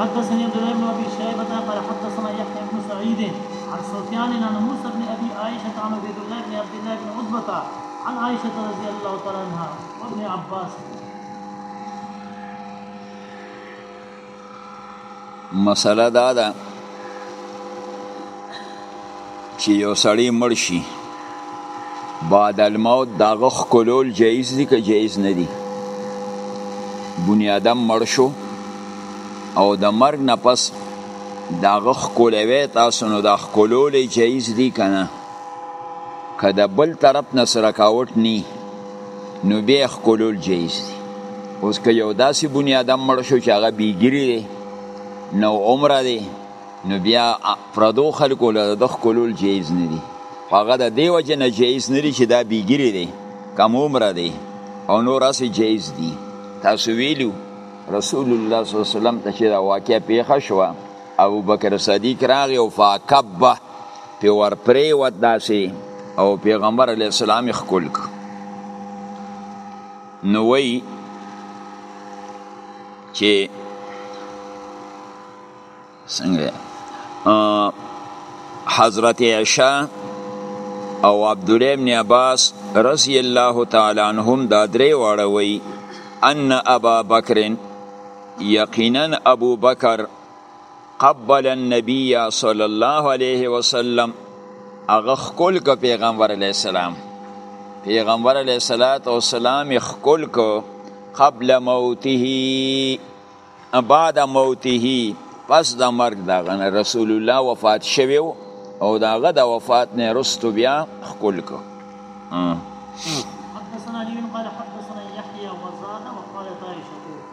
حدثني عبد الله بن ابي شيبه قال حدثنا يحيى بن سعيد عن سفيان عن موسى بن ابي عائشه عن عبيد الله بن عبد الله بن عتبه عن عائشه رضي الله تعالى عنها وابن عباس مسله دا ده چې یو سړی مړ شي بعد الموت داغه خکلول جایز دي که جایز نه دي بنی آدم مړ شو او د مرګ نه پس داغه خکولوي تاسو نو دا خکلول جایز دي که نه که د بل طرف نه سره کاوټ نی نو بیا ښکلول جایز دي اوس که یو داسې بنی آدم مړ شو چې هغه بیګیری دی نو عمره دی نو بیا پردو خلکو له د ښکلول جایز نه دي هغه د دې وجه نه جایز نه دي چې دا بیګیری دی کم عمره دی او نور هسې جایز دي تاسو ویلو رسول الله صلی الله علیه وسلم ته چې دا واقعه پیښه شوه ابو بکر صدیق راغی او فاکبه په ور پرې وت داسې او پیغمبر علی السلام خکل ک نو وی چې څنګه حضرت عائشہ او عبد الله بن عباس رضی الله تعالی عنهم دا درې واړوي ان ابا بکر یقینا ابوبکر قبل النبی صلی الله علیه وسلم هغه خکل که پیغمبر علیه السلام پیغمبر علیه السلام خکل که قبل موته بعد موته پس د مرګ دغه رسول الله وفات شوی او داغه د وفات نه رستو بیا خکل که حدثنا علي قال حدثنا يحيى وزاد وقال طائشه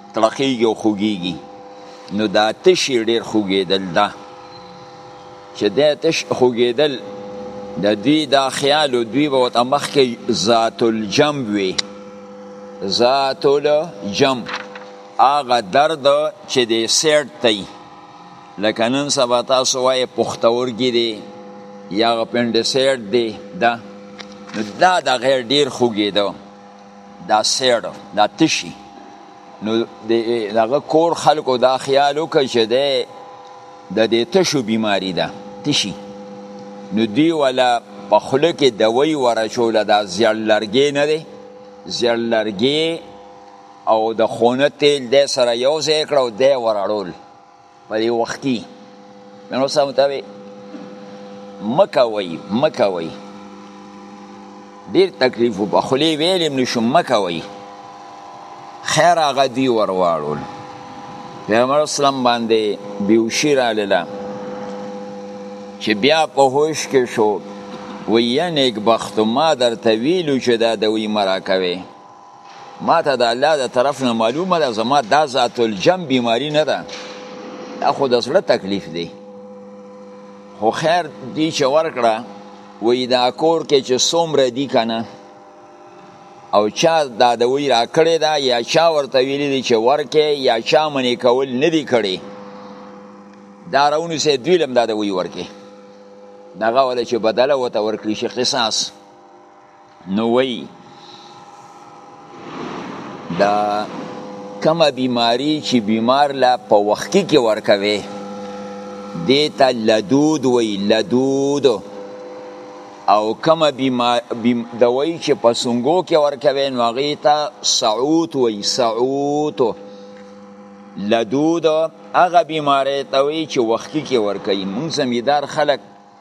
کلکیږي او خوږیږي نو دا تش یې ډېر خوږېدل ده چې دا تش خوږېدل د دوی دا خیال او دوی به ورته مخکې ذات الجنب وي ذات الجنب هغه درد چې د سیټ دی لکه نن سبا تاسو وایې پښتورګي دی یا پنډسیټ دی دا دا د غیر ډېر خوږېده دا سیړ دا تشي نو دغه کور خلکو دا خیال وکړ چې دی د دې تشو بیماری ده تشي نو دی ولا په خوله کې دوی ورچوله دا زیړ لرګی نه دی زیړ لرګی او د خونه تیل د سره یو ځای کړو دی ورړول په دې وخت کې نو سم ته وي مکه وي مکه وي ډیر تکلیف په خلی ویلم نشم مکه وي خیر هغه دی ورواړول پیغمبر اسلام باندې بیوشی را لاله چې بیا په هوش کې شو وی نیک بخت ما درته ویلو چې دا دوی مرا کوي ما ته د الله د طرف نه معلومه ده زما دا ذات الجم بیماری نه ده دا خو د زړه تکلیف دی خو خیر دی چې ورکړه وی دا کور کې چې څومره دی کنه او چا دا د وی را کړی دا یا چا ورته ویلی دی چې ورکه یا چا منی کول نه دی کړی دا راونو سه دوی لم دا د وی ورکه دغه ول چې بدله وته ورکړي شي قصاص نو وی دا کمه بیماری چې بیمار لا په وختی کې ورکوي دیتا لدود وی لدود او کمه بیمار بیم دوی چې په سنگو کې ورکوي نو هغه ته سعوت وی سعوت لدود هغه بیماری ته وی چې وختی کې ورکوي مونږ زمیدار خلک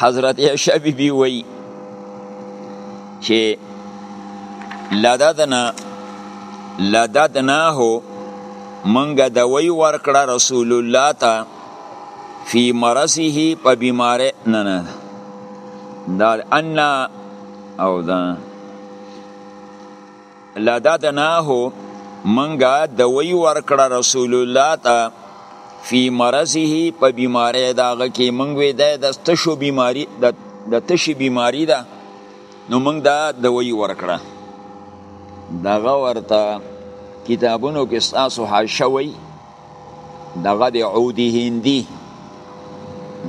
حضرت عائشه بی بی وی چې لددنا لددناه منګه د وی ورکړه رسول الله ته فی مرضه په بیماری نه نه دا ان او دا لددناه منګه دوی ورکړه رسول الله ته فی مرضه په بیماری داغه کې مونږ وې د تشو بیماری د تشي بیماری ده نو مونږ دا دوی ورکړه دغه ورته کتابونو کې تاسو حاشوي دغه دی عودی هندی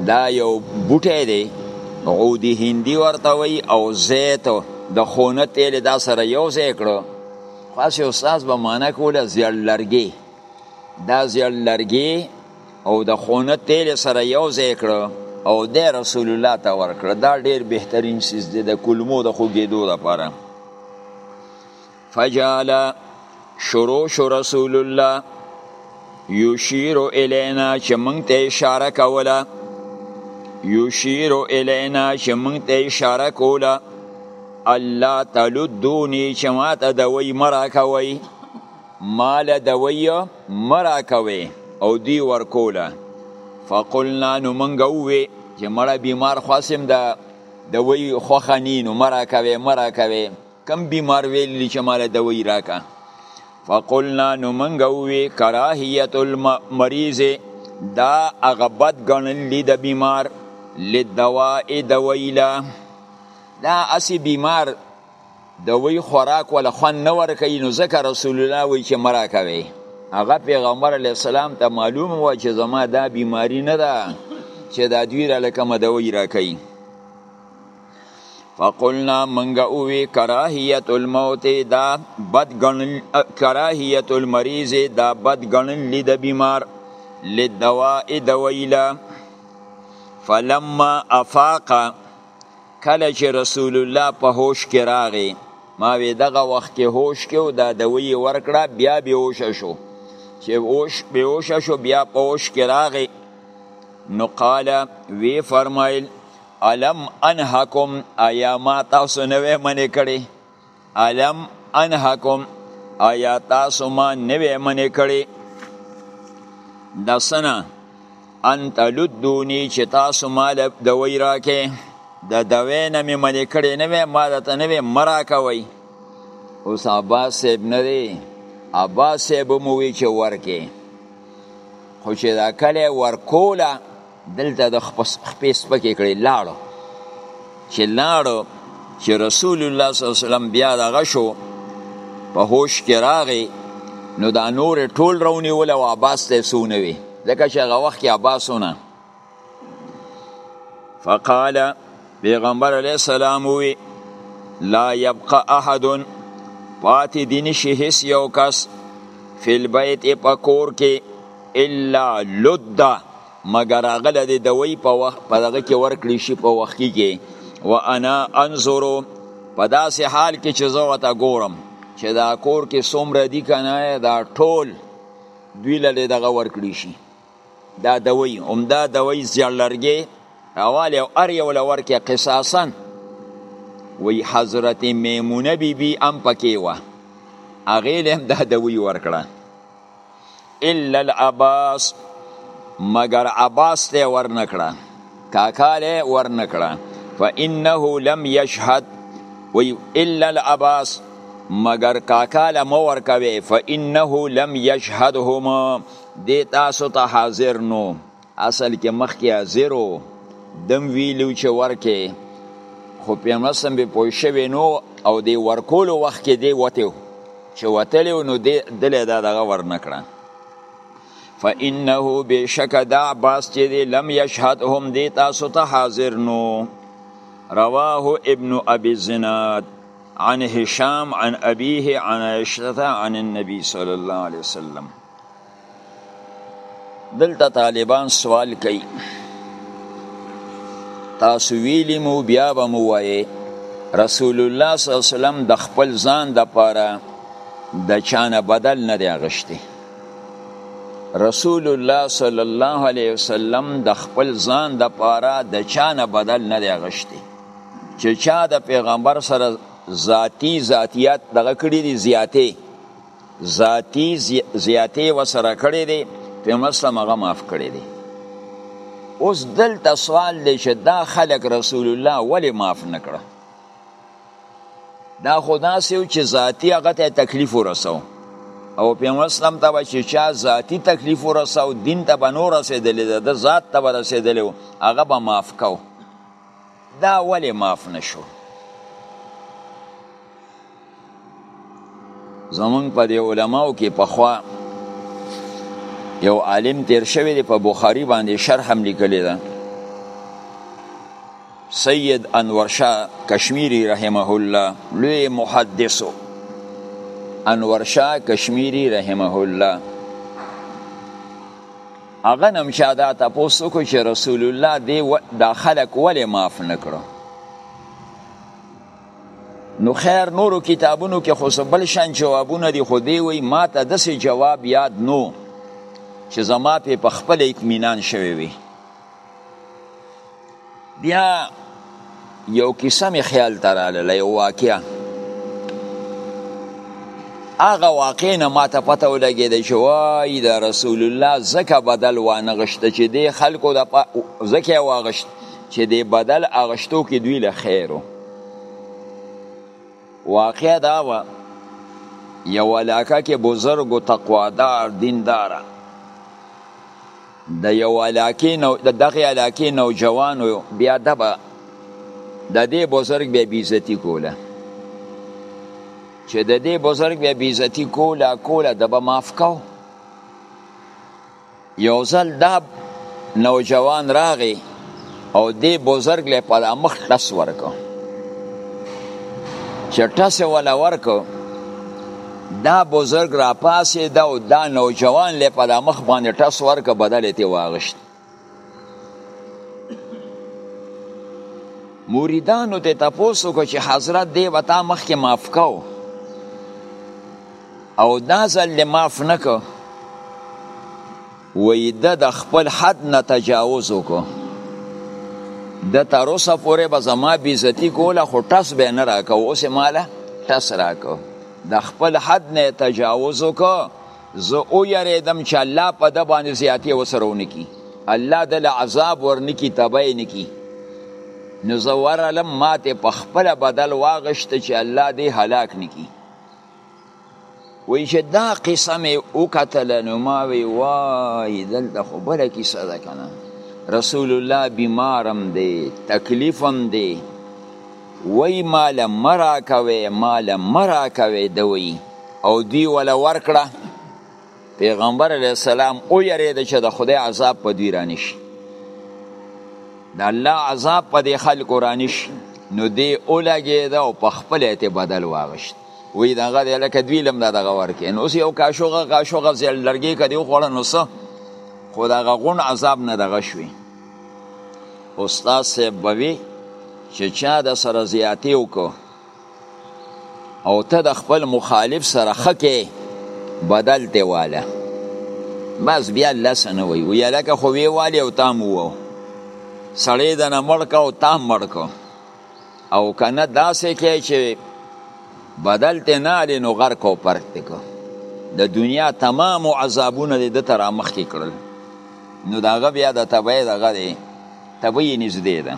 دا یو بوټی دی عودی هندی ورته وی او زیت د خونه تیل دا سره یو ځای کړو خاص یو ساز به معنا کوله زیړ لرګي دا زیړ لرګي او د خونه تیل سره یو ځای کړو او د رسول الله ته ورکړه دا ډیر بهترین سیز دی د کلمو د خوګېدو لپاره فجعل شروع شو رسول الله یشیر الینا چې مونږ ته اشاره کوله یشیر الینا چې مونږ ته اشاره کوله الله تلدونی چې ما ته د وی مرا کوي مال د وی مرا کوي او دی ورکوله فقلنا نو مونږ وې چې مړه بیمار خاصم د د وی خوخه نینو مرا کوي مرا کوي کم بیمار ویلی چې مال دوی راکا فقلنا نو منګه وی کراهیت المریض دا هغه بد ګڼل دي د بیمار لدواء دویلا دا اسی بیمار دوی خوراک ولا خوان نه ورکوي نو ځکه رسول الله وی چې مرا کوي هغه پیغمبر علی السلام ته معلوم و چې زما دا بیماری نه ده چې دا دوی را لکه مدوی را کوي فقلنا منګه اوی کراهیت الموت دا بد غنل کراهیت المریض دا بد غنل لید بیمار لدواء دویلا فلما افاق کله چې رسول الله په هوش کې راغی ما وی دغه وخت کې هوش کې او دا دوی ورکړه بیا به هوش شو چې هوش به هوش شو بیا په هوش کې راغی نو قال وی فرمایل الم انهکم ایا ما تاسو نه وې منې کړې الم انهکم ایا تاسو ما نه وې منې کړې د سنه ان تلدونی چې تاسو مال د وی راکې د دوی نه مې منې کړې نه وې ما د ته نه وې مرا کوي اوس عباس صاحب نه دی عباس صاحب مو وی چې ورکې خو چې دا کله ورکوله دلته د خپې سپکې کړې لاړو چې لاړو چې رسول الله صلی الله علیه وسلم بیا دغه شو په هوش کې راغی نو دا نور ټول راونیول او عباس ته سونه وي ځکه چې هغه وخت کې عباسونه فقال پیغمبر علیه السلام وی لا یبقى احد پاتې دي نشي هیڅ یو کس فی البیت په کور کې الا لد مګر هغه د دوی په وخت په دغه کې ورکړي شي په وخت کې و انا انظر په داسې حال کې چې زه وته ګورم چې دا کور کې څومره دي کنه دا ټول دوی له دغه ورکړي شي دا دوی هم دا دوی زیړ لرګي اواله او ار یو لور کې قصاصا وی حضرت میمونه بی بی ام پکې و هغه له دا دوی ورکړه الا العباس مگر عباس ته ورنکړه کاکاله ورنکړه فانه لم يشهد وی الا العباس مگر کاکاله مو ورکوي فانه لم يشهدهما دی تاسو ته حاضر نو اصل کې مخکې حاضر و دم ویلو چې ورکې خو پیغمبرسم به پوه شوی نو او دی ورکولو وخت کې دی وته چې وتلی نو دی دله دا دغه ورنکړه فانه بشک دا عباس چې دی لم یشهدهم دی تاسو ته حاضر نو رواه ابن ابي زناد عن هشام عن ابيه عن عائشه عن النبي صلى الله عليه وسلم دلته طالبان سوال کوي تاسو ویلی مو بیا به مو وایې رسول الله صلی الله علیه وسلم د خپل ځان د پاره د چانه بدل نه دی اغشتي رسول الله صلی الله علیه وسلم د خپل ځان د پاره د چانه بدل نه دی اغشتي چې چا د پیغمبر سره ذاتی ذاتیات دغه کړی دي زیاتې ذاتی زیاتی وسره کړی دی پیغمبر اسلام هغه معاف کړی دی اوس دلته سوال دی چې دا خلک رسول الله ولی معاف نکړه دا خدا سیو چې ذاتی هغه ته تکلیف ورسو او پیغمبر اسلام ته به چې چا ذاتی تکلیف ورسو دین ته به نور رسېدلی ده د ذات ته به رسېدلی هغه به معاف کوو دا ولی معاف نشو زمون په دی علماو کې پخوا یو عالم تیر شوی دی په بخاری باندې شرح هم لیکلی ده سید انور شاه کشمیری رحمه الله لوی محدثو انور شاه کشمیری رحمه الله هغه نم چا دا تپوس وکړو چې رسول الله دی و... دا خلق ولې معاف نکړو نو خیر نورو کتابونو کې خو بل شان جوابونه دي خو دی وی ما ته داسې جواب یاد نو چې زما په خپل اطمینان شوی وي بیا یو کیسه می خیال ته راغله یو واقعه هغه واقع نه ما ته پته ولګېده چې وای د رسول الله ځکه بدل وانه غشته چې دی خلکو د ځکه یې واغشت چې دی بدل اغشتو کې دوی له خیر و واقع دا وه یو علاقه کې بزرګ و تقوادار دینداره د یو علاقې نو د دغه علاقې نوجوانو بیا دبه د دې بزرګ بیا بیزتی کوله چې د دې بزرګ بیا بیزتی کوله کوله دبه معاف کو یو ځل دا نوجوان راغی او دی بزرګ له په مخ ټس ورکو چې ټس ولا ورکو دا بزرګ را پاسې دا او دا نوجوان له په مخ باندې ټس ورکو بدل ته واغشت موریدانو ته تاسو کو چې حضرت دی وتا مخ کې معاف کاو او دا ځل معاف نکو وی ده د خپل حد نه تجاوز وکړو د تر اوسه پورې به زما بیزتی کوله خو ټس به نه راکو اوس ماله ټس راکو د خپل حد نه تجاوز وکړو زه او یریدم چې الله په د باندې زیاتی وسره ونکي الله د له عذاب ورنکي تبای نکي نو زه ورلم ماته په خپل بدل واغشت چې الله دې هلاک نکي وی چې دا قصه مې وکتله نو ما وی وای دلته خو بله کیسه ده که نه رسول الله بیمارم دی تکلیفم دی وی مال مرا کوي مال مرا کوي دوی او دی ولا ورکړه پیغمبر علیه السلام او یریده چې د خدای عذاب په دوی رانی شي د الله عذاب په دې خلکو رانی شي نو دی اولګید او په خپل ته بدل واغشت وی دغه د لکه دوی لم دغه ورکې نو اوس یو کاشوغه کاشوغه زل لرګي کدی خوړه نو سه خو دغه غون عذاب نه دغه شوی استاد صاحب بوي چې چا د سره زیاتی وکړو او ته د خپل مخالف سره خکه بدل ته واله بس بیا لس نه وی وی لکه خو وی والی او تام وو سړی د نه مړک او تام مړک او کنه داسې کې چې بدل ته نه علی نو غر کو پرک تکو د دنیا تمام عذابونه د تر مخ کې کړل نو داغه بیا د تبعی دغه دی تبعی نږدې ده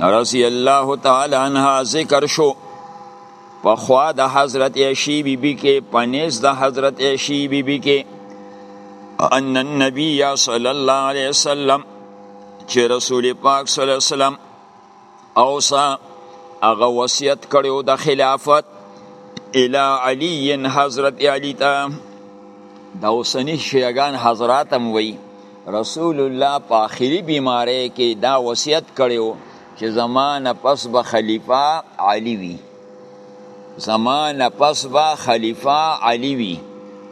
رضی الله تعالی عنها ذکر شو په خوا د حضرت عائشی بی بی کې پنيز د حضرت عائشی بی بی کې ان النبي صلی الله علیه وسلم چې رسول پاک صلی الله علیه وسلم اوصا هغه وصیت کړو د خلافت الى علی حضرت علی ته دا اوسنی شیعگان حضراتم وی رسول الله په اخیری بیماری کې دا وصیت کړو چې زمانه پس به خلیفہ علی وی زمانه پس به خلیفہ علی وی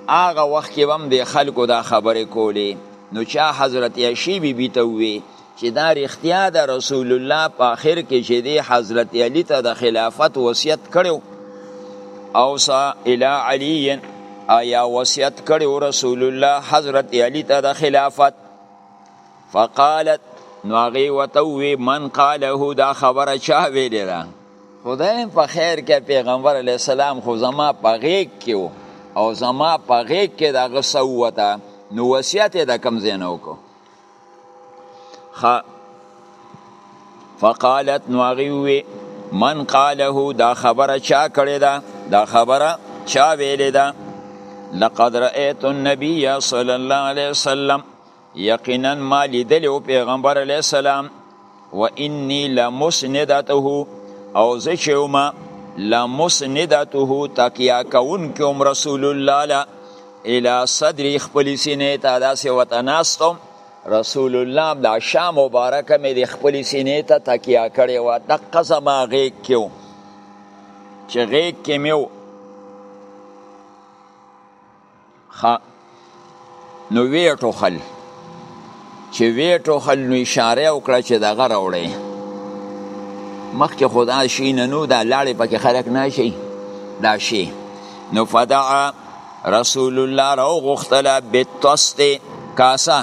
هغه وخت کې هم د خلکو دا خبرې کولې نو چا حضرت عائشہ بی بی ته وی چې دا رښتیا د رسول الله په اخر کې چې دی حضرت علی ته د خلافت وصیت کړو او صا الی علی ایا وصیت کړو رسول الله حضرت علی ته د خلافت فقالت نو هغه وتوي من قاله دا خبره چا ویلې ده خدای په خیر کې پیغمبر علی السلام خو زما په غیږ کې او زما په غیږ کې دا غسوته نو وصیت د کم زینو کو خ فقالت نو هغې ووې من قاله دا خبره چا کړې ده دا خبره چا ویلې ده لقد رأيت النبي صلى الله عليه وسلم یقینا ما لیدلی او پیغمبر علیه السلام و انی لمسندته او زه چې وم لمسندته تکیا کون کوم رسول الله لا الی صدر خپل سینې ته داسې وتناستم رسول الله دا شام مبارک مې د خپل سینې ته تکیا کړې و د قزه ما غیږ کېو چې غیږ کې مې خا نو وی ټوخل چې وی ټوخل نو اشاره وکړه چې دغه راوړې مخکې خدا شي نه نو دا لاړې پکې خلک نه شي دا شي نو فدعا رسول الله راو غختله بتوست کاسه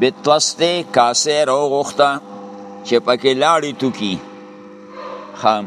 بتوست کاسه راو غخته چې پکې لاړې تو کی خام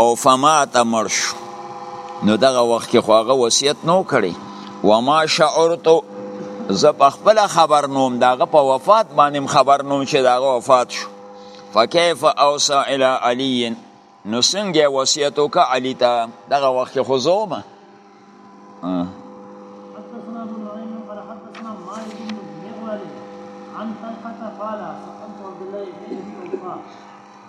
او فمات مړ شو نو دغه وخت کې خو هغه وصیت نو کړي وما شعرت زه په خپل خبر نوم داغه په وفات باندې خبر نوم چې داغه وفات شو فكيف اوصى الى علي نو څنګه وصیت وکړه علي ته دغه وخت خو زومه حدثنا ابو نعيم قال حدثنا مالك بن مغول عن طلحه قال سالت عبد الله بن ابي اوفى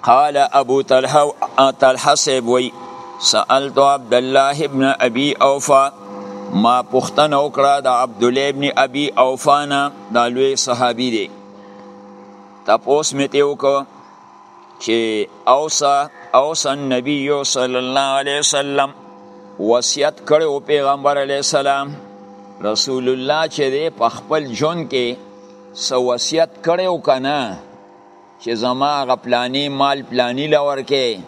قال ابو طلحه طلحه صاحب وی سالت عبد الله ابن ابي اوفى ما پوښتنه وکړه د عبد الله ابن ابي اوفانا د لوی صحابي دی تاسو مې ته وکړه چې اوسه اوسه النبي صلی الله علیه وسلم وصیت کړو پیغمبر علیه السلام رسول الله چې دی په خپل جون کې سو وصیت کړو کنه چې زما غپلانی مال پلانی لور کې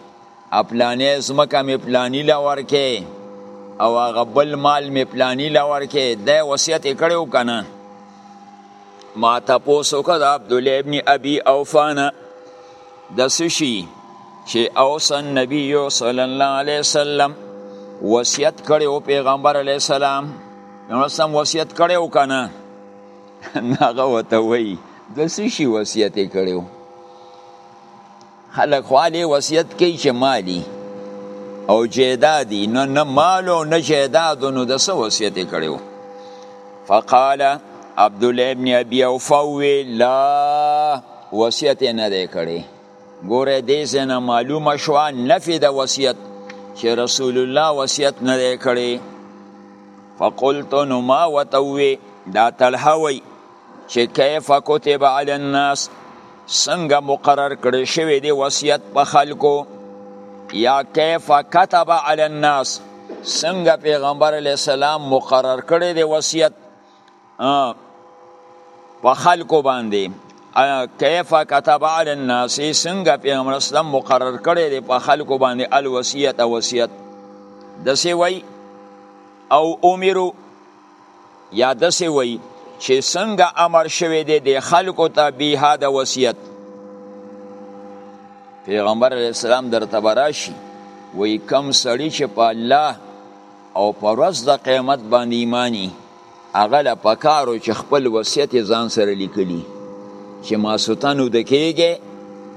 افلانې زمکه می پلانی لور کې او هغه بل مال می پلانی لور کې د وصیت کړو کنه ما تاسو کو د عبد الله ابن ابي اوفانا د سشي چې اوسن نبی صلی الله علیه وسلم وصیت کړو پیغمبر علیه السلام نو سم وصیت کړو کنه هغه وته وی د سشي وصیت کړو خلک خو علي وصیت کوي چې مالي او جیدادي نو نه مال او نه جیداد نو د څه وصیت یې کړی فقال عبد الله ابن ابي اوفا لا وصیت نه دی کړی ګوره دې څنګه معلومه شو نفي د وصیت چې رسول الله وصیت نه دی کړی فقلت نو ما وتوي دا طلحه وي چې کیف کتب علی الناس څنګه مقرر کړی شوی دی وصیت په خلکو یا کیف کتب علی الناس څنګه پیغمبر علی السلام مقرر کړی دی وصیت په خلکو باندې کیف کتب علی الناس څنګه پیغمبر اسلام مقرر کړی دی په خلکو باندې الوصیت وصیت د سی وی او امرو یا دسې وایي چې څنګه امر شوی دی د خلکو ته بیها د وصیت پیغمبر علیه السلام درته به راشي وایي کم سړي چې په الله او په ورځ د قیامت باندې ایماني هغه له پکارو چې خپل وصیت یې ځان سره لیکلي چې ماسوتن وده کېږي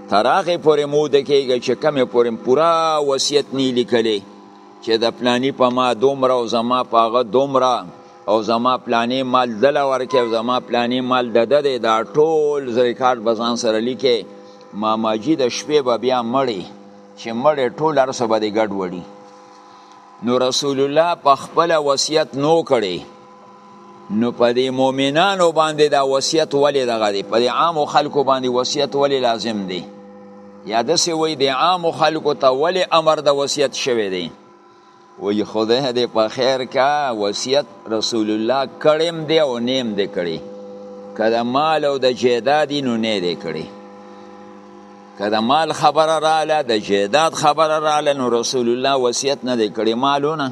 تر هغې پورې مو وده کېږي چې کمې پورې پوره وصیت نه لیکلی چې د پلانی په ما دومره او زما په هغه دومره او زما پلانی مال دل ورکه او زما پلانی مال د ده دی دا ټول ریکارډ به ځان سره لیکې ماماجي د شپې به بیا مړی چې مړی ټول هر څه به دی ګډ وړي نو رسول الله په خپل وصیت نو کړي نو په دې مؤمنانو باندې دا وصیت ولې دغه دی په دې عامو خلکو باندې وصیت ولې لازم دی یا داسې وایي د عامو خلکو ته ولې امر د وصیت شوی دی وی خدای دې په خیر کا وصیت رسول الله کړم دی او نیم دی کړی کله مال او د جیداد نو نه دی کړی کله مال خبره رااله د جیداد خبره رااله نو رسول الله وصیت نه دی کړی مالونه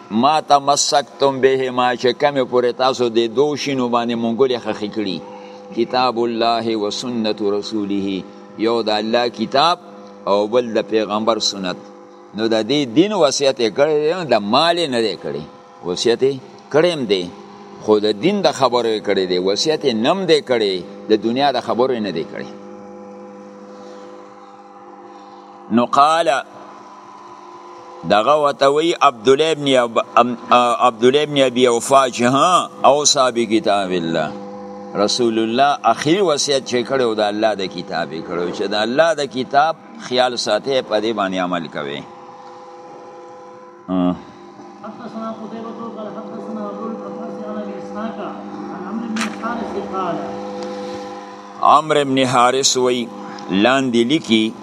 ما تمسکتم بهما چې کمې پورې تاسو د دو شینو باندې مونږولې خخې کړي کتاب الله و سنت رسوله یو د الله کتاب او بل د پیغمبر سنت نو د دې دین وصیت کړي د مال نه دی کړي وصیت کړم دی خو د دین د خبرو کړي دی وصیت نم دی کړي د دنیا د خبرو نه دی کړي نو قال دغه وته وی عبد الله ابن عبد الله ابن ابي اوفا چې ها او صاحب کتاب الله رسول الله اخیری وصیت چې کړو د الله د کتاب کړو چې د الله د کتاب خیال ساته په دې باندې عمل کوي حدثنا قتيبة قال حدثنا ابو الحفاظ عن ابي اسحاق عن عمرو بن الحارث قال عمرو بن حارث وی لاندې لیکي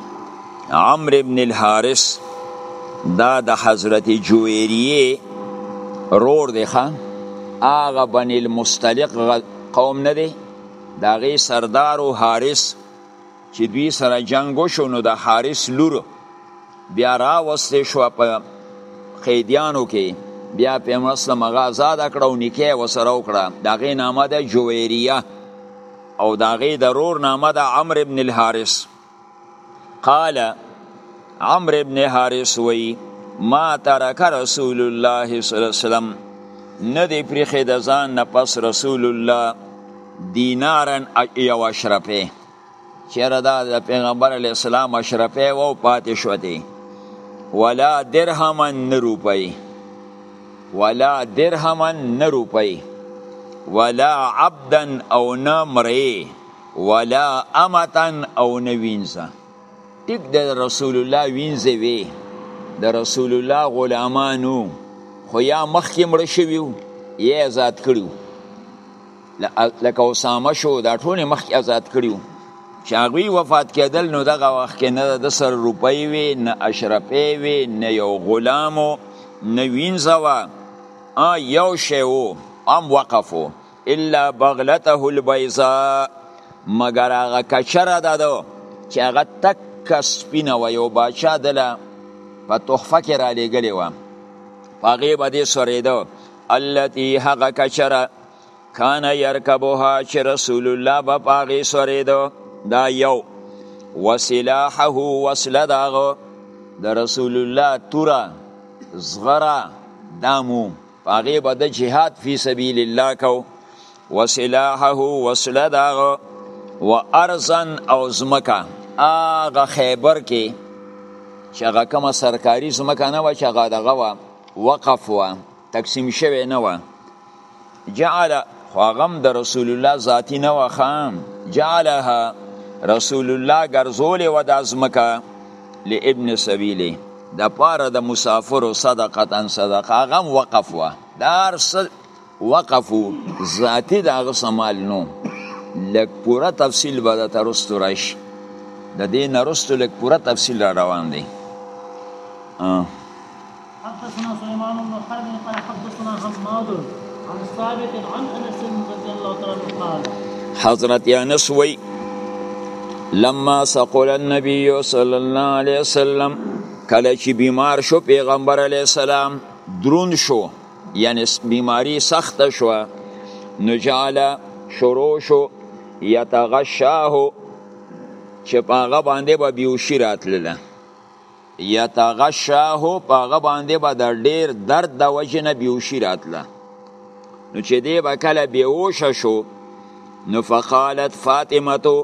عمرو بن الحارث دا د حضرت جویریه رور دی ښه هغه بن المستلق قوم نه دی د هغې سردار و حارث چې دوی سره جنگ وشو نو د حارث لور بیا راوستې شو په قیدیانو کې بیا په مسله مغه آزاد کړه او نکاح وسره وکړه داغه نامه ده جویریه او داغه ضرور نامه ده عمرو ابن الحارث قال عمرو ابن حارث وی ما ترک رسول الله صلی الله علیه وسلم نه دی پرخه د ځان نه پس رسول الله دینارن یو اشرفه چیرې دا د پیغمبر علی السلام اشرفه و او پاتې شو دی ولا درهمن نه روپی ولا درهمن نه روپی ولا عبدن او نه مری ولا امتن او نه وینځه ټیک د رسول الله وینځه وی د رسول الله غلامانو خو یا مخکې مړ شویو یا آزاد کړو لکه اسامه شو دا ټول مخکې آزاد کړیو چې هغوی وفات کېدل نو دغه وخت کې نه د سر روپۍ وي نه اشرفې وي نه یو غلام و نه وینځه وه یو شی و هم وقف و الا بغلته البیضاء مګر هغه کچره ده ده چې هغه تک سپینه وه یو باچا دله په تحفه کې رالیږلې وه په هغې به دې سرېده التي هغه کچره کان يرکبها چې رسول الله به پاغي سورېدو دا یو وسلاحه وسله داغه د رسول الله توره زغره دامو پاغي به د جهاد فی سبیل الله کو وسلاحه وسله داغه و ارزن او زمکا اغه خیبر کې چې هغه کومه سرکاري زمکا نه و چې هغه دغه وقف و تقسیم شوی نه وه جعل خو هغه هم د رسول الله ذاتي نه وه خام جعلها رسول الله ګرځولې وه دا ځمکه لابن سبیلې د پاره د مسافرو صدقتا صدقه هغه هم وقف وه دا هر څه وقف و ذاتي د هغه څه مال نو لږ پوره تفصیل به درته رستو راشي د دې نه رستو لږ پوره تفصیل را روان دی آه. حدثنا سليمان بن حرب قال حدثنا حماد عن ثابت عن انس رضي الله تعالى عنه قال حضرت انس وی لما سقل النبي صلى الله عليه وسلم کله چې بیمار شو پیغمبر علی السلام درون شو یعنی بیماری سخت شو نو جعل شروع شو یتغشاه چې پاغه باندې به بیوشی راتلله یتغشاه په هغه باندې به د ډیر درد د وجې نه بیوشي راتله نو چې دی به کله بیوشه شو نو فقالت فاطمتو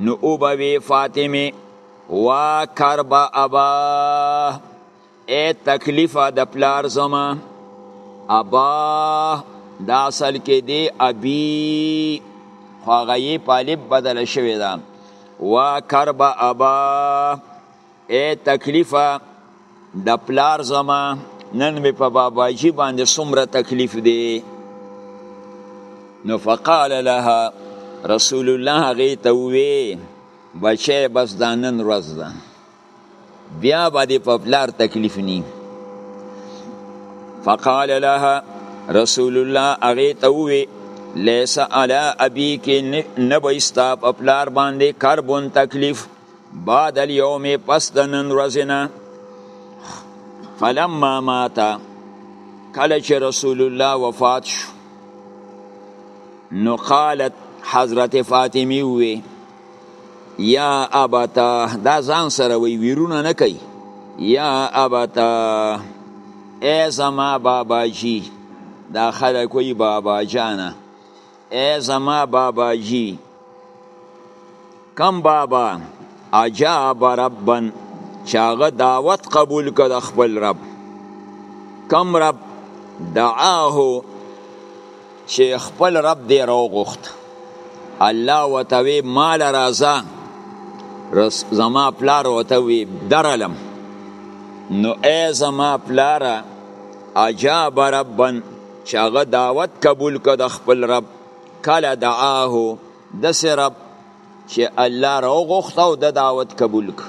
نو او به وی فاطمه وا کرب ابا ای تکلیفه د پلار زما ابا دا اصل کې دی ابي خو هغه یې پالب بدله شوې ده وا کرب ابا اے تکلیفه د پلار زما نن می په باباجی باندې څومره تکلیف دی نو فقال لها رسول الله هغې ته ووی بچی بس دا نن ورځ ده بیا به دې په پلار تکلیف نی فقال لها رسول الله هغې ته ووی لیس علی ابیک نبیستا په پلار باندې کربون تکلیف بعد اليوم پس د نن ورځې نه فلما مات کله چې رسول الله وفات شو نو قالت حضرت فاطمی وی یا ابتا دا ځان سره وی ویرونه نه کوي یا ابتا ای زما بابا جی دا خلک وی بابا جانه اے زما بابا جی کم بابا عجاب ربا چاغه دعوت قبول کړ خپل رب کم رب دعاه چې خپل رب دی راوغوښت الله وتوی مال رازا رس زما پلار وتوی درلم نو اے زما پلار عجاب ربا چې هغه دعوت قبول کړ د خپل رب کله دعاه د سه رب چې الله راو غوښته او د دعوت قبول کړ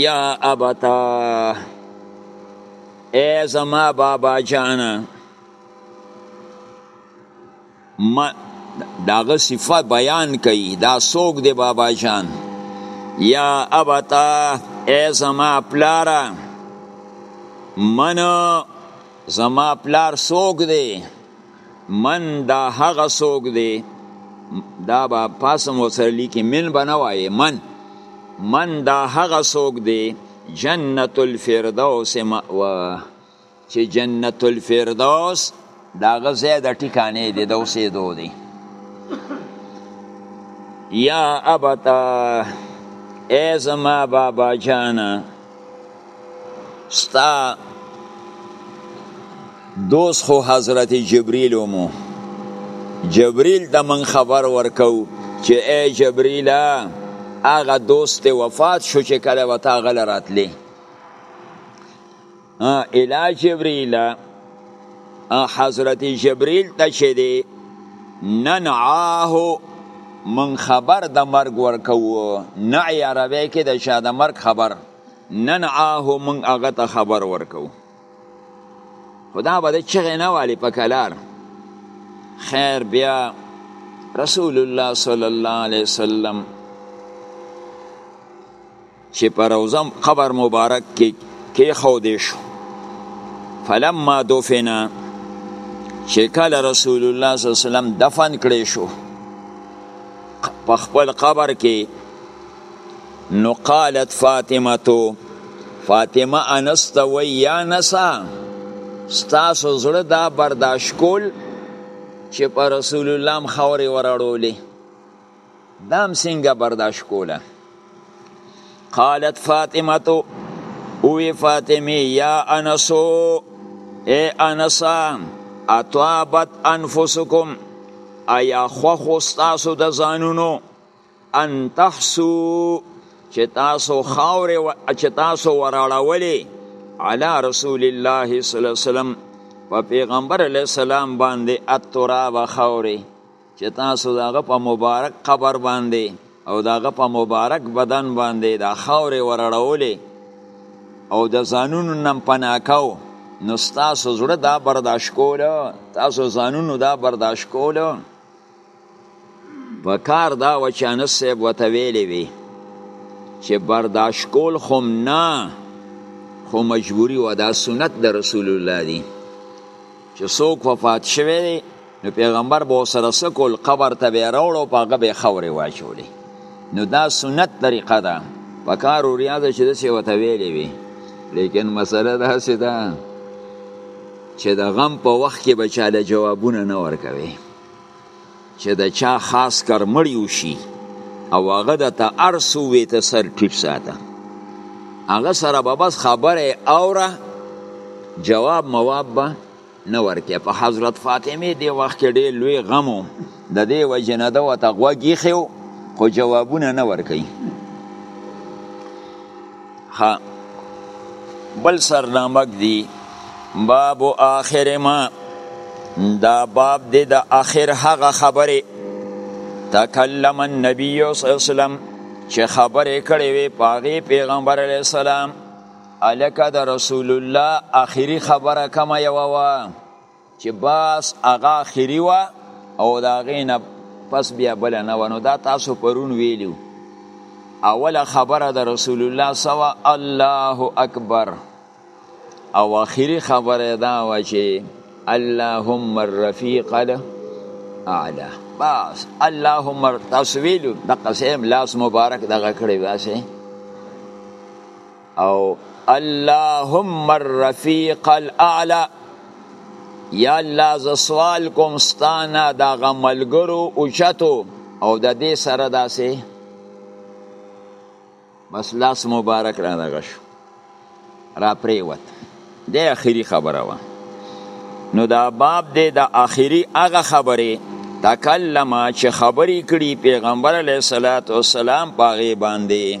یا ابتا ای زما بابا جانا ما داغه صفت بیان کوي دا سوک دی بابا جان یا ابتا ای زما پلارا من زما پلار سوک دی من دا هغه سوک دی دا با پاسم وسره لیکي من بنوایي من من دا هغه سوک دی جنت الفردوس مأوا چې جنت الفردوس دا غزه د ټکانې دی د اوسېدو دی یا ابتا ای زما بابا جانا ستا دوست خو حضرت جبریل مو جبریل ته من خبر ورکو چې ای جبریلا هغه دوست وفات شو چې کله وتا غل راتلی الا جبريل حضرت جبريل ته چې دی ننعاه من خبر د مرګ ورکوو نعی عربی کې د چا د مرګ خبر ننعاه من هغه ته خبر ورکوو خدا به د چغې نه والي په کلار خیر بیا رسول الله صلی الله علیه وسلم چې پر روزم قبر مبارک کې کې خو دې شو فلما دفنا چې کله رسول الله صلی الله علیه وسلم دفن کړي شو په خپل قبر کې نو قالت فاطمه تو فاطمه انس ته وی یا نسا ستاسو زړه دا برداشت کول چې په رسول الله خوري وراړولې دام سنگه برداشت کوله قالت فاطمه تو اوی فاطمه یا انسو ای انسا اطابت انفسکم ایا خوخ استاسو د زانونو ان تحسو چې تاسو خاور چې تاسو وراړولې علی رسول الله صلی الله علیه وسلم په پیغمبر علی السلام باندې اتراب خوري چې تاسو داغه په مبارک قبر باندې او داغه په مبارک بدن باندې دا خاورې ورړولې او د ځانونو نم پناکاو نو تاسو زړه دا برداشت کوله تاسو ځانونو دا برداشت کوله په کار دا و چې انس صاحب ورته ویلې وي چې برداشت کول خو نه خو مجبوري و دا سنت د رسول الله دی چې څوک وفات شوی دی نو پیغمبر به سره سکول قبر ته به راوړو په هغه به خورې واچولې نو دا سنت طریقه ده په کار وریا ده چې د څه وته ویلې وي لیکن مسله ده څه ده چې د غم په وخت کې بچاله جوابونه نه ورکوي چې د چا خاص کر مړی وشي او هغه د ته ارسو وی ته سر ټیپ ساته هغه سره به بس خبره اوره جواب مواب به نه ورکې په حضرت فاطمه دی وخت کې ډېر لوی غمو د دې وجه نه ده ورته غوږ ایښی خو جوابونه نه ورکوي ها بل سرنامک دی باب آخر ما دا باب دی د آخر هغه خبره تکلم النبی صلی الله علیه وسلم چې خبره کړې وي پاغي پیغمبر علی السلام الکه د رسول الله آخري خبره کما یو وا چې بس هغه اخري وه او د هغې نه پس بیا بله نه وه نو دا تاسو پرون ویلي اوله خبره د رسول الله سوه الله اکبر او اخري خبره دا وه چې اللهم الرفیق اعلی بس اللهم تاسو ویلو د قسم لاس مبارک دغه کړی واسه او اللهم الرفیق الاعلى یا الله ز سوال کوم ستانه دا غملګرو اوچتو او د دې سره داسې بس لاس مبارک را دغه شو را پریوت د اخیری خبره وه نو دا باب دی د اخیری هغه خبره تکلم چې خبرې کړي پیغمبر علیه الصلاۃ والسلام پاغه باندې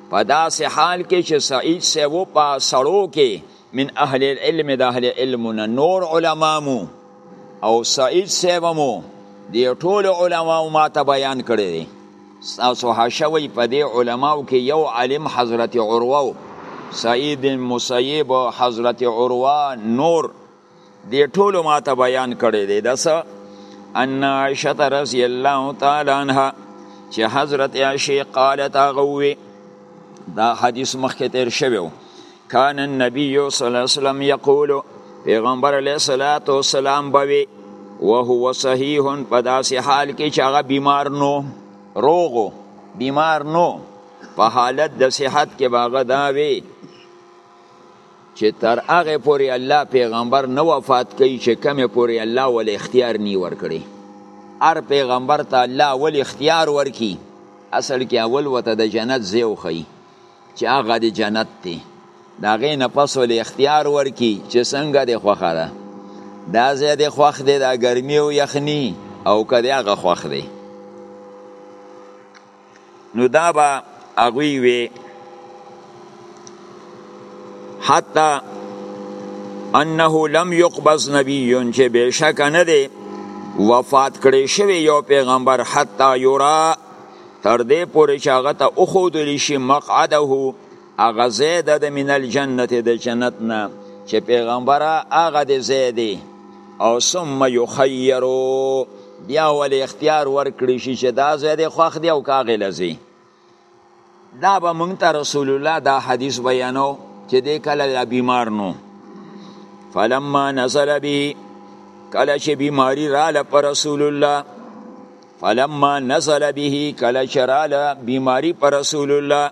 په داسې حال کې چې سعید سیو په سړو کې من اهل العلم د اهل علمونه نور علما مو او سعید سیو مو دی ټول علما ما ته بیان کړی دی تاسو حشوی په دې علماو کې یو عالم حضرت عروه سعید مسیب حضرت عروه نور دې ټولو ماته بیان کړی دی د څه ان عائشه رضی الله تعالی عنها چې حضرت عائشه قالت هغه وی دا حدیث مخکې تیر شوی و کان النبی صلی الله علیه وسلم یقول پیغمبر علیه الصلاۃ والسلام بوي وهو صحیح په داسې حال کې چې هغه بیمار نو روغو بیمار نو په حالت د صحت کې باغه دا وی چې تر هغه پورې الله پیغمبر نه وفات کوي چې کمه پورې الله ول اختیار نی ورکړي هر پیغمبر ته الله ول اختیار ورکي اصل کې اول وته د جنت زیو خي چې هغه د جنت دی دا غې نه پس ول اختیار ورکي چې څنګه د خوخه ده دا زه د خوخ دی دا ګرمي او یخني او کدی هغه خوخ دی نو دا به هغوی وي حتی انه لم یقبض نبی چې بېشکه نه دی وفات کړی شوی یو پیغمبر حتی یورا تر دې پورې چې هغه ته وښودل شي مقعده هغه ځای ده د من الجنت د جنت نه چې پیغمبره هغه د ځای دی او ثم یخیرو بیا ول اختیار ورکړي شي چې دا ځای دی خوښ دی او کاغې لځي دا به مونږ ته رسول الله دا حدیث بیانو چې دی کله دا بیمار نو فلما نزل بی کله چې بیماری رااله پر رسول الله فلما نزل به کله چې رااله بیماری پر رسول الله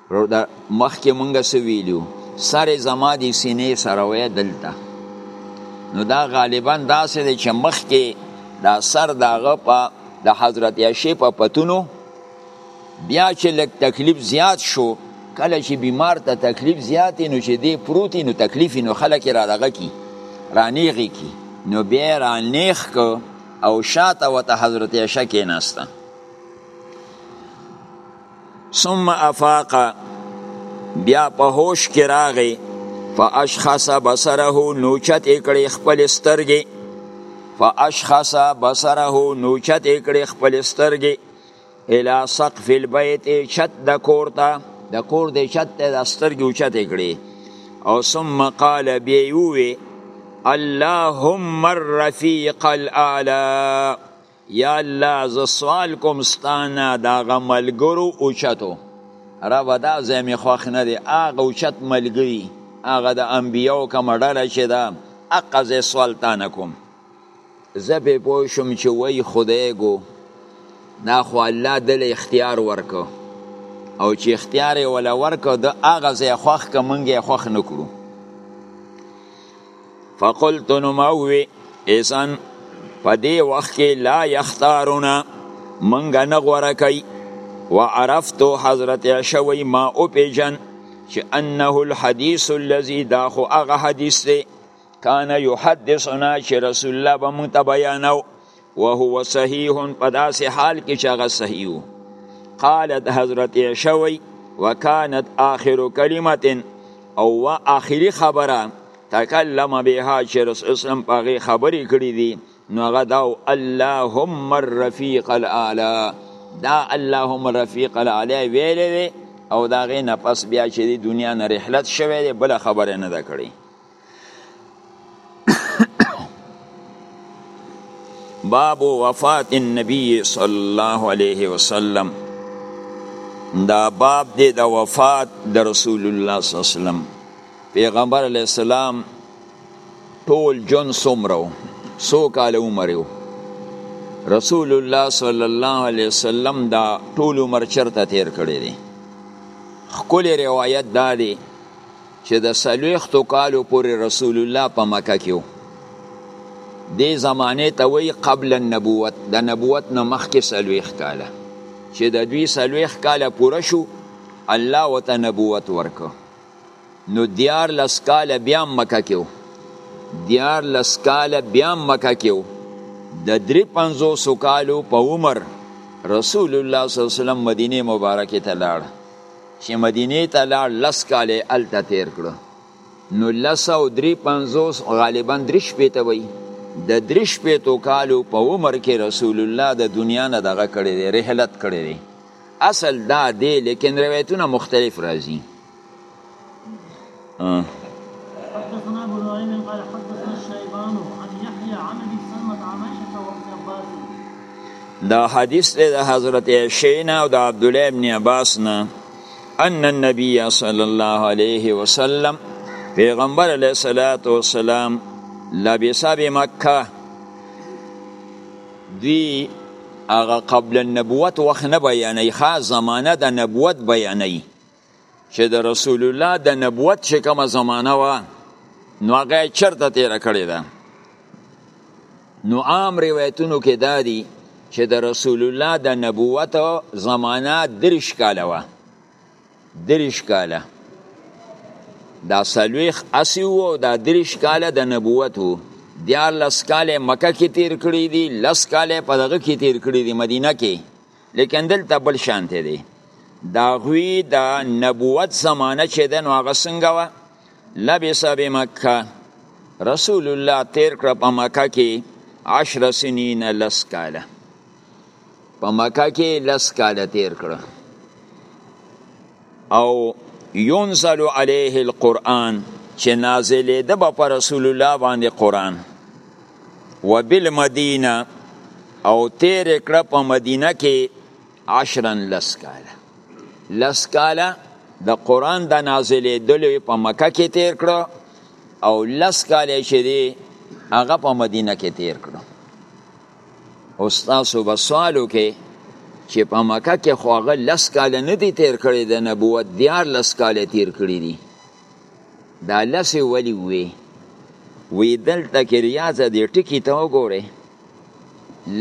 رودا مخکې مونږه سو ویلیو سر زما دی سینې سره وې دلته نو دا غالبا داسې دی چې مخکې دا سر داغه په د حضرت عائشې په پتونو بیا چې لک تکلیف زیات شو کله چې بیمار ته تکلیف زیات نو چې دی پروت نو تکلیف نو خلک را دغه کی رانیغي کی نو بیا رانیخ کو او شاته وته حضرت عائشہ کې ناسته ثم افاق بیا په هوش کې راغی فاشخص بصره نوچت کړي خپل سترګې فاشخص بصره نوچت کړي خپل سترګې الى سقف البيت چت د کور ته د کور د چت ته د سترګې اوچت کړي او ثم قال بيوي اللهم الرفيق الاعلى یا الله زه سوال کوم ستانه د هغه ملګرو اوچتو ربه دا ځای مې خوښ نه دی هغه اوچت ملګري هغه د انبیاو کومه ډله چې ده هغه ځای سوال تانه کوم زه پې پوه شوم چې وایي خدای ګو دا خو الله دل اختیار ورکو او چې اختیار یې ولا ورکو د هغه ځای خوښ که مونږ یې خوښ نه کړو فقلت نو ما وی اذن په دې وخت کې لا یختارونه منګ نه غوړه کوي وعرفت حضرت عائشه وی ما او پیجن چې انه الحديث الذي دا خو هغه حدیث دی کان یحدثنا چې رسول الله به مونږ ته بیانو وهو صحیح په داسې حال کې چې هغه صحیح قالت حضرت عائشه وی وکانت آخر کلمه او و آخری خبره تکلم بها چې رسول اسلام په هغې خبرې کړې دي نو هغه دا اللهم الرفیق الاعلی دا اللهم الرفیق الاعلی ویلې دی او دا غې نه پس بیا چې د دنیا نه رحلت شوی دی بله خبره نه ده کړې باب وفات النبی صلی الله علیه وسلم دا باب دی د وفات د رسول الله صلی الله علیه وسلم پیغمبر علیه السلام ټول جون سمرو سو کال عمر یو رسول الله صلی الله علیه وسلم دا ټول عمر چرته تیر کړی دی خپل روایت دا دی چې د سلويختو کالو پورې رسول الله په مکه کې دې زمانه ته وی قبل النبوت د نبوت نه مخکې سلويخ کاله چې د دوی سلويخ کاله پوره شو الله وته نبوت ورکو نو دیار لس کاله بیا مکه کې دیار لس کاله بیا مکه کې د درې پنځوسو کالو په عمر رسول الله صلی الله علیه وسلم مدینه مبارکه ته لاړ چې مدینه ته لاړ لس کاله هلته تیر کړو نو لس او درې پنځوس غالبا درې شپېته وایي د درې شپېتو کالو په عمر کې رسول الله د دنیا نه دغه کړی دی رحلت کړی دی اصل دا دی لیکن روایتونه مختلف راځي حدثنا ابو نعيم قال حدثنا الشيبان عن يحيى عن ابي سلمة عن عائشة وابن عباس دا حدیث دی د حضرت عائشې نه او د عبد الله ابن عباس نه ان النبي صلى الله عليه وسلم پیغمبر علیه الصلاۃ والسلام لبسا بمکه دی هغه قبل النبوت وخت نه بیانې خاص زمانه د نبوت بیانې چې د رسول الله د نبوت چې کومه زمانه وه نو هغه چرته تیره کړې ده نو عام روایتونو کې دا دي چې د رسول الله د نبوت زمانه درش کاله وه درش کاله دا سلویخ اسی وو دا درش کاله د نبوت وو دیار لس کاله مکه کې تیر کړی دي لس کاله په دغه کې تیر کړی دي مدینه کې لیکن دلته بل شانته دی دا غوی دا نبوت زمانه چې د نو هغه څنګه و لبس به مکه رسول الله تیر کړ په مکه کې 10 سنین لس کاله په مکه کې لس کاله تیر کړ او ينزل عليه القرآن چې نازلې ده په رسول الله باندې قرآن وبالمدينه او تیر کړه په مدینه کې عشرا لس کاله لس کاله د قران د نازلې دلې په مکه کې تیر کړو او لس کالې چې دی هغه په مدینه کې تیر کړو او ستاسو به سوال وکړي چې په مکه کې خو هغه لس کاله نه دي تیر کړي د نبوت دیار لس کاله تیر کړي دي دا لس ولی وي وی دلته کې ریاضه دې ټکی ته وګوره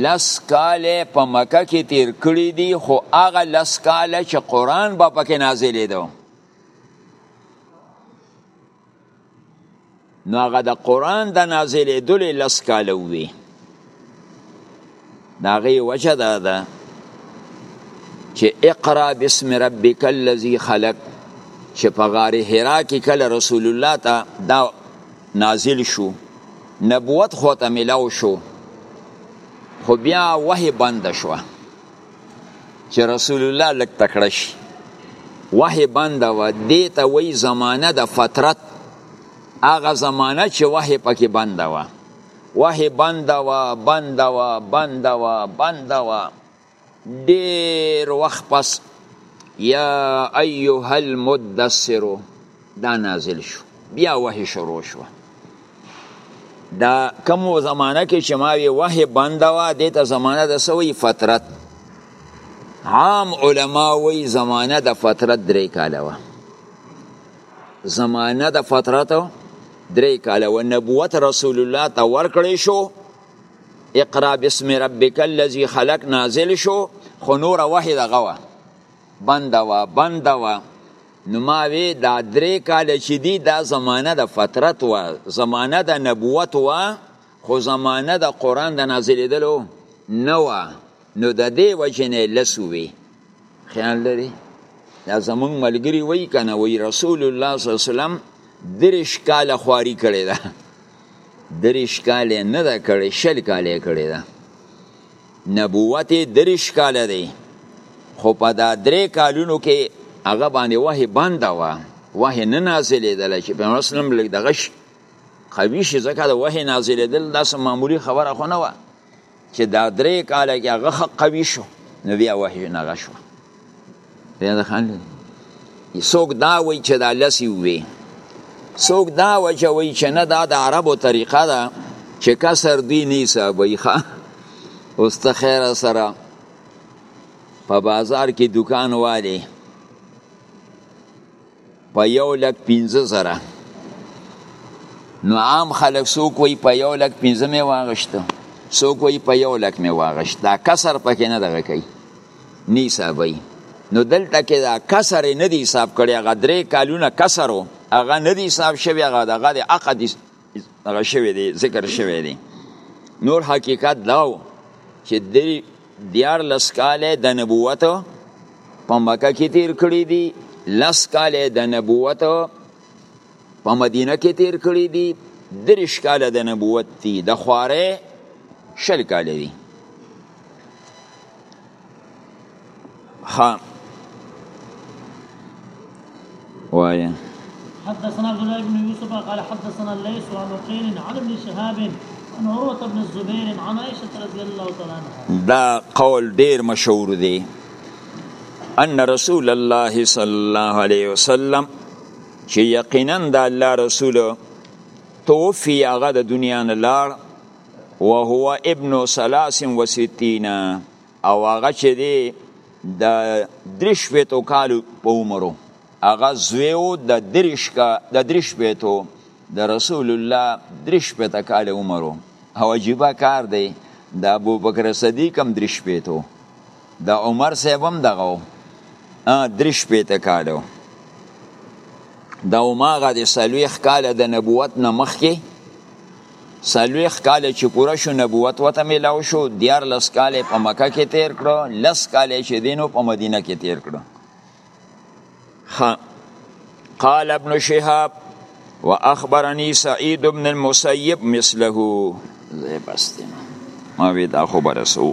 لس کاله په مکه کې تیر کړي دي خو هغه لس کاله چې قران به پکې نازلې ده نو هغه د قرآن د نازلې دلې لس کاله وي د هغې وجه دا ده چې اقرا بسم ربک الذي خلق چې په غار حرا کې کله رسول الله ته دا نازل شو نبوت خو ته ملاو شو خو بیا وحی بند شوه چې رسول الله لک تکړه شي وحی بنده و دې ته وای زمانه د فترت هغه زمانه چې وحی پکې بنده و وحی بنده و بنده و بنده و بنده و ډیر وخت پس یا ایها المدثر دا نازل شو بیا وحی شروع شو دا کوم زمانہ کې چې ما وی وحی بند وا د ته زمانہ د سوی فترت عام علما وی زمانہ د فترت درې کاله وا زمانہ د فترت درې کاله و نبوت رسول الله ته ورکړې شو اقرا بسم ربک الذی خلق نازل شو خو نور وحی دغه وا بند وا بند وا نو ما وی دا درې کاله چې دی دا زمانه د فترت و زمانه د نبوت و خو زمانه د قران د نازلېدلو نه و نو د دې وجنې لسوي خیال لري دا زمون ملګری وای کنه وای رسول الله صلی الله علیه وسلم درش کاله خواري کړی دا درش کاله نه دا کړی شل کاله کړی دا نبوت یې دریش کاله دی خو په دا درې کالونو کې هغه باندې وحی بنده وه وحی نه نازلېدله چې پیغمبر اسلم لږ دغه شي قوي شي ځکه د وحی نازلېدل داسې معمولي خبره خو نه وه چې دا درې کاله کې هغه ښه قوي شو نو بیا وحی نغه شو پیدا خان لري څوک دا وایي چې دا لس یو وي څوک دا وجه وایي چې نه دا د عربو طریقه ده چې کسر دوی نه حسابوي ښه اوس ته خیره سره په بازار کې دکان والی په یو لک پنځه زره نو عام خلک څوک وایي په یو لک پنځه مې واغشته څوک وایي په یو لک مې واغشت دا کسر پکې نه دغه کوي نه حسابوي نو دلته کې دا کسر نه دی حساب کړی هغه درې کالونه کسر هغه نه دی حساب شوی هغه دغه د عقد هغه شوی دی ذکر شوی دی نور حقیقت داو چې دی دیار لس کاله د نبوت په مکه کې تیر کړی دی لس کاله د نبوت په مدینه کې تیر کړی دی درش کاله د نبوت دی د خواره شل کاله دی ها وایا حدثنا عبد الله بن يوسف قال حدثنا الليث عن عقيل عن ابن شهاب عن عروة بن الزبير عن عائشة رضي الله تعالى عنها دا قول ډیر مشهور دی ان رسول الله صلی الله علیه وسلم چې یقینا د الله رسول توفی هغه د دنیا نه لاړ وهو ابن 63 او هغه چې دی د دریش ویتو کالو په عمرو هغه زویو د دریش کا د دریش ویتو د رسول الله دریش ویته کال عمرو او عجیبه کار دی د ابو بکر صدیق هم دریش ویتو د عمر صاحب هم دغه دریش ویته کالو د عمر غد سلویخ کال د نبوت نه مخکې څلوېښت کاله چې پوره شو نبوت وته میلاو شو دیارلس کاله په مکه کې تیر کړو لس کاله چې دینو په مدینه کې تیر کړو قال ابن شهاب واخبرني سعيد بن المسيب مثله زي بس ما وی دا خبره سو